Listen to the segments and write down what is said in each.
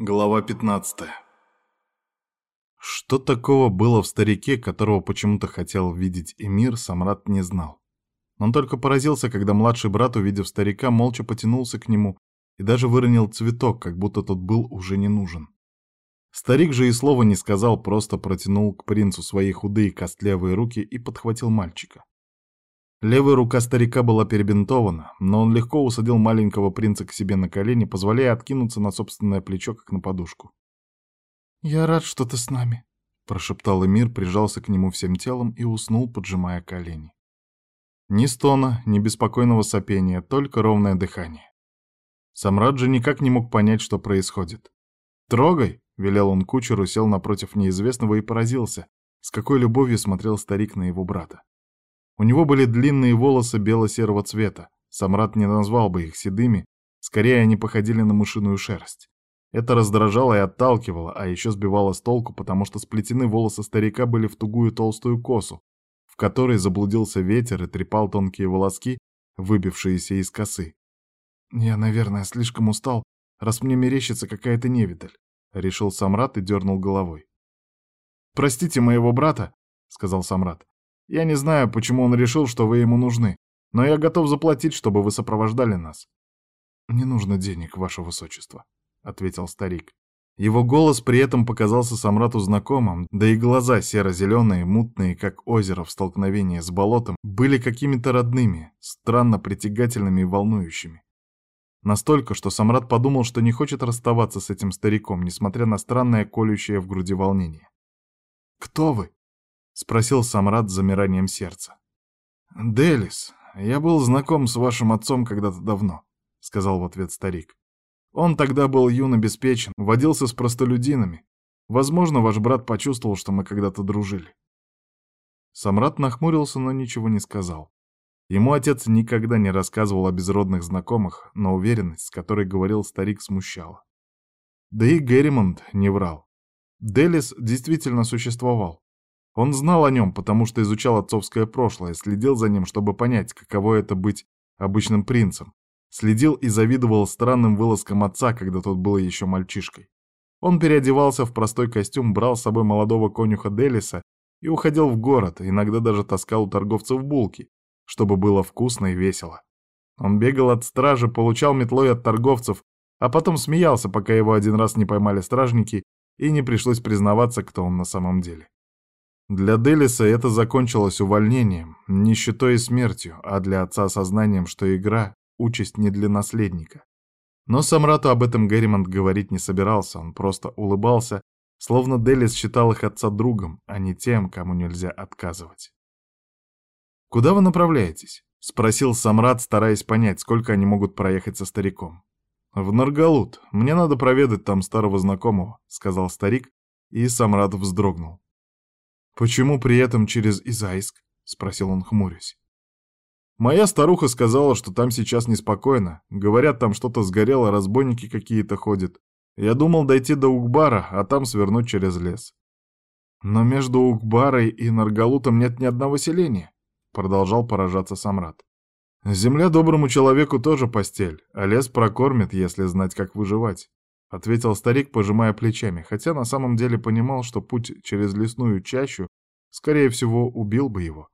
Глава 15 Что такого было в старике, которого почему-то хотел видеть Эмир, Самрат не знал. Он только поразился, когда младший брат, увидев старика, молча потянулся к нему и даже выронил цветок, как будто тот был уже не нужен. Старик же и слова не сказал, просто протянул к принцу свои худые костлявые руки и подхватил мальчика. Левая рука старика была перебинтована, но он легко усадил маленького принца к себе на колени, позволяя откинуться на собственное плечо, как на подушку. «Я рад, что ты с нами», — прошептал Эмир, прижался к нему всем телом и уснул, поджимая колени. Ни стона, ни беспокойного сопения, только ровное дыхание. Самрад же никак не мог понять, что происходит. «Трогай!» — велел он кучеру, сел напротив неизвестного и поразился, с какой любовью смотрел старик на его брата. У него были длинные волосы бело-серого цвета. Самрат не назвал бы их седыми, скорее они походили на мышиную шерсть. Это раздражало и отталкивало, а еще сбивало с толку, потому что сплетены волосы старика были в тугую толстую косу, в которой заблудился ветер и трепал тонкие волоски, выбившиеся из косы. «Я, наверное, слишком устал, раз мне мерещится какая-то невидаль», — решил Самрат и дернул головой. «Простите моего брата», — сказал Самрат. Я не знаю, почему он решил, что вы ему нужны, но я готов заплатить, чтобы вы сопровождали нас». «Не нужно денег, ваше высочество», — ответил старик. Его голос при этом показался Самрату знакомым, да и глаза серо-зеленые, мутные, как озеро в столкновении с болотом, были какими-то родными, странно притягательными и волнующими. Настолько, что Самрат подумал, что не хочет расставаться с этим стариком, несмотря на странное колющее в груди волнение. «Кто вы?» — спросил Самрад с замиранием сердца. «Делис, я был знаком с вашим отцом когда-то давно», — сказал в ответ старик. «Он тогда был юн обеспечен, водился с простолюдинами. Возможно, ваш брат почувствовал, что мы когда-то дружили». Самрад нахмурился, но ничего не сказал. Ему отец никогда не рассказывал о безродных знакомых, но уверенность, с которой говорил старик, смущала. Да и Герримонт не врал. Делис действительно существовал. Он знал о нем, потому что изучал отцовское прошлое, следил за ним, чтобы понять, каково это быть обычным принцем. Следил и завидовал странным вылазкам отца, когда тот был еще мальчишкой. Он переодевался в простой костюм, брал с собой молодого конюха Делиса и уходил в город, иногда даже таскал у торговцев булки, чтобы было вкусно и весело. Он бегал от стражи, получал метлой от торговцев, а потом смеялся, пока его один раз не поймали стражники и не пришлось признаваться, кто он на самом деле. Для Делиса это закончилось увольнением, нищетой и смертью, а для отца сознанием, что игра — участь не для наследника. Но Самрату об этом Герримонт говорить не собирался, он просто улыбался, словно Делис считал их отца другом, а не тем, кому нельзя отказывать. «Куда вы направляетесь?» — спросил Самрат, стараясь понять, сколько они могут проехать со стариком. «В Наргалут. Мне надо проведать там старого знакомого», — сказал старик, и Самрат вздрогнул. «Почему при этом через Изайск?» — спросил он, хмурясь. «Моя старуха сказала, что там сейчас неспокойно. Говорят, там что-то сгорело, разбойники какие-то ходят. Я думал дойти до Угбара, а там свернуть через лес». «Но между Угбарой и Наргалутом нет ни одного селения», — продолжал поражаться Самрат. «Земля доброму человеку тоже постель, а лес прокормит, если знать, как выживать. — ответил старик, пожимая плечами, хотя на самом деле понимал, что путь через лесную чащу, скорее всего, убил бы его.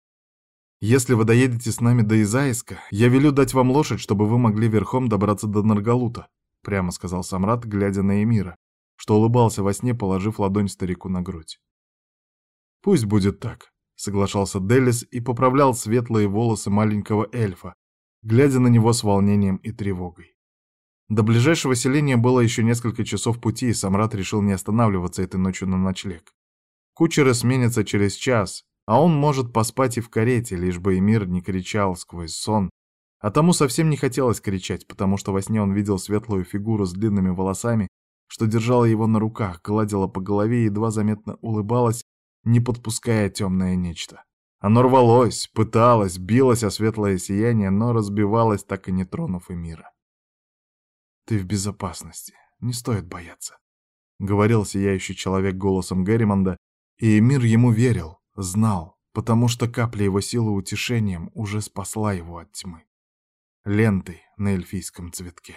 «Если вы доедете с нами до Изаиска, я велю дать вам лошадь, чтобы вы могли верхом добраться до Наргалута», — прямо сказал Самрат, глядя на Эмира, что улыбался во сне, положив ладонь старику на грудь. «Пусть будет так», — соглашался Делис и поправлял светлые волосы маленького эльфа, глядя на него с волнением и тревогой. До ближайшего селения было еще несколько часов пути, и Самрат решил не останавливаться этой ночью на ночлег. Кучеры сменятся через час, а он может поспать и в карете, лишь бы Эмир не кричал сквозь сон. А тому совсем не хотелось кричать, потому что во сне он видел светлую фигуру с длинными волосами, что держала его на руках, гладила по голове и едва заметно улыбалась, не подпуская темное нечто. Оно рвалось, пыталось, билось о светлое сияние, но разбивалось, так и не тронув Эмира. «Ты в безопасности, не стоит бояться», — говорил сияющий человек голосом Герримонда, и мир ему верил, знал, потому что капля его силы утешением уже спасла его от тьмы. Лентой на эльфийском цветке.